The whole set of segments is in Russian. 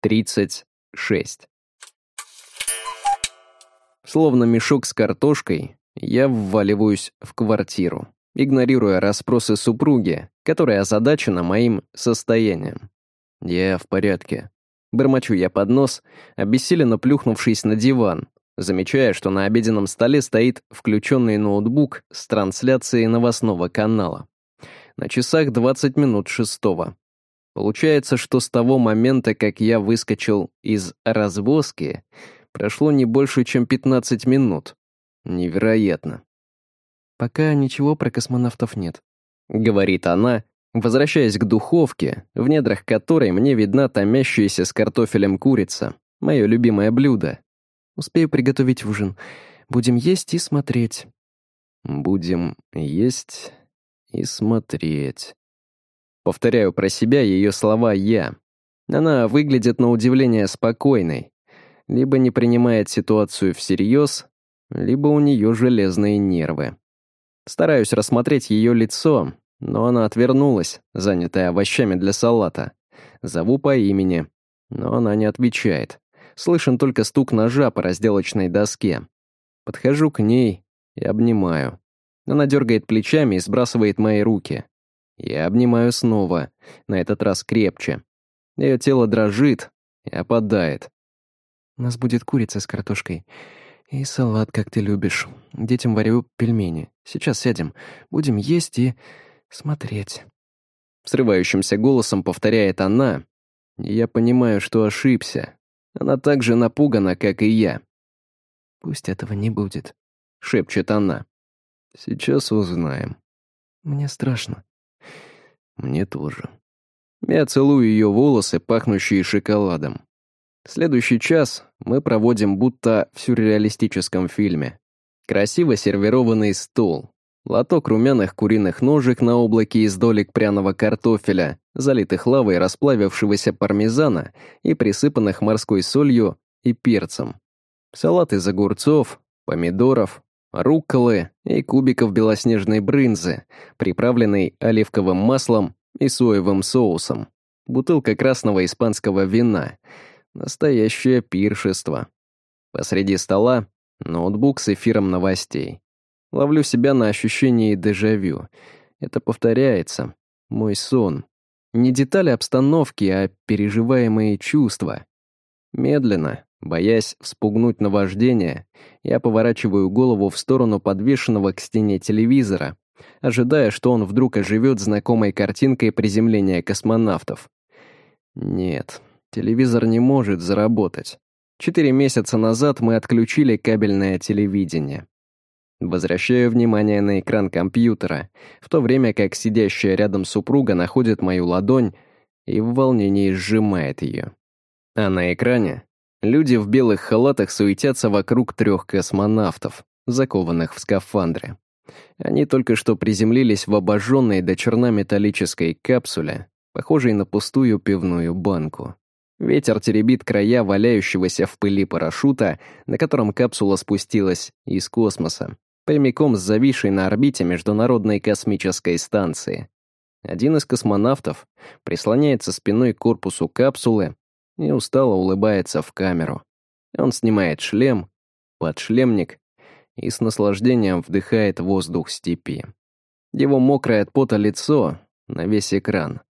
36. Словно мешок с картошкой, я вваливаюсь в квартиру, игнорируя расспросы супруги, которая озадачена моим состоянием. Я в порядке. Бормочу я под нос, обессиленно плюхнувшись на диван, замечая, что на обеденном столе стоит включенный ноутбук с трансляцией новостного канала. На часах 20 минут шестого. Получается, что с того момента, как я выскочил из развозки, прошло не больше, чем 15 минут. Невероятно. «Пока ничего про космонавтов нет», — говорит она, возвращаясь к духовке, в недрах которой мне видна томящаяся с картофелем курица, мое любимое блюдо. Успею приготовить ужин. Будем есть и смотреть. Будем есть и смотреть. Повторяю про себя ее слова «я». Она выглядит на удивление спокойной. Либо не принимает ситуацию всерьез, либо у нее железные нервы. Стараюсь рассмотреть ее лицо, но она отвернулась, занятая овощами для салата. Зову по имени, но она не отвечает. Слышен только стук ножа по разделочной доске. Подхожу к ней и обнимаю. Она дергает плечами и сбрасывает мои руки. Я обнимаю снова, на этот раз крепче. Ее тело дрожит и опадает. «У нас будет курица с картошкой. И салат, как ты любишь. Детям варю пельмени. Сейчас сядем. Будем есть и смотреть». Срывающимся голосом повторяет она. Я понимаю, что ошибся. Она так же напугана, как и я. «Пусть этого не будет», — шепчет она. «Сейчас узнаем». «Мне страшно». «Мне тоже». Я целую ее волосы, пахнущие шоколадом. Следующий час мы проводим будто в сюрреалистическом фильме. Красиво сервированный стол, лоток румяных куриных ножек на облаке из долек пряного картофеля, залитых лавой расплавившегося пармезана и присыпанных морской солью и перцем. Салат из огурцов, помидоров, рукколы и кубиков белоснежной брынзы, приправленной оливковым маслом и соевым соусом. Бутылка красного испанского вина. Настоящее пиршество. Посреди стола ноутбук с эфиром новостей. Ловлю себя на ощущении дежавю. Это повторяется. Мой сон. Не детали обстановки, а переживаемые чувства. Медленно, боясь вспугнуть наваждение, я поворачиваю голову в сторону подвешенного к стене телевизора, ожидая, что он вдруг оживет знакомой картинкой приземления космонавтов. Нет, телевизор не может заработать. Четыре месяца назад мы отключили кабельное телевидение. Возвращаю внимание на экран компьютера, в то время как сидящая рядом супруга находит мою ладонь и в волнении сжимает ее. А на экране люди в белых халатах суетятся вокруг трех космонавтов, закованных в скафандры. Они только что приземлились в обожженной до черна металлической капсуле, похожей на пустую пивную банку. Ветер теребит края валяющегося в пыли парашюта, на котором капсула спустилась из космоса прямиком с зависшей на орбите Международной космической станции. Один из космонавтов прислоняется спиной к корпусу капсулы и устало улыбается в камеру. Он снимает шлем, подшлемник и с наслаждением вдыхает воздух степи. Его мокрое от пота лицо на весь экран.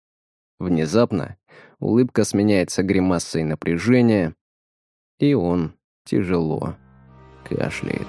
Внезапно улыбка сменяется гримасой напряжения, и он тяжело кашляет.